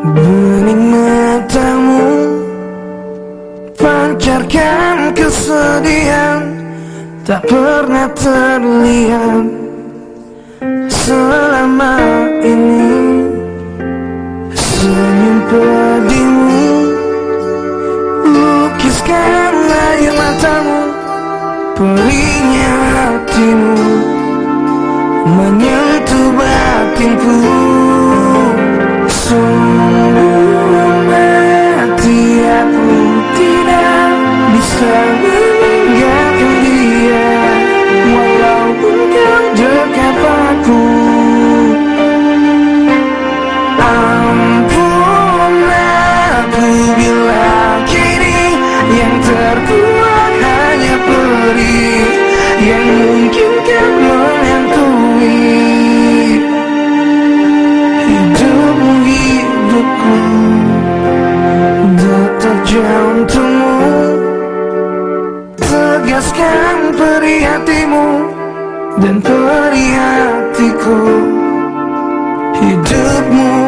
Bening matamu Pancarkan kesedihan. Tak pernah terlihat Selama ini. Senyum pedimu Lukiskan air matamu Pelihnya hatimu. Menyentuh batinku. Yang terkuat hanya perih yang mungkin kau menghantui. Hidupmu hidupku detak jantungmu tegaskan perih hatimu dan perih hatiku. Hidupmu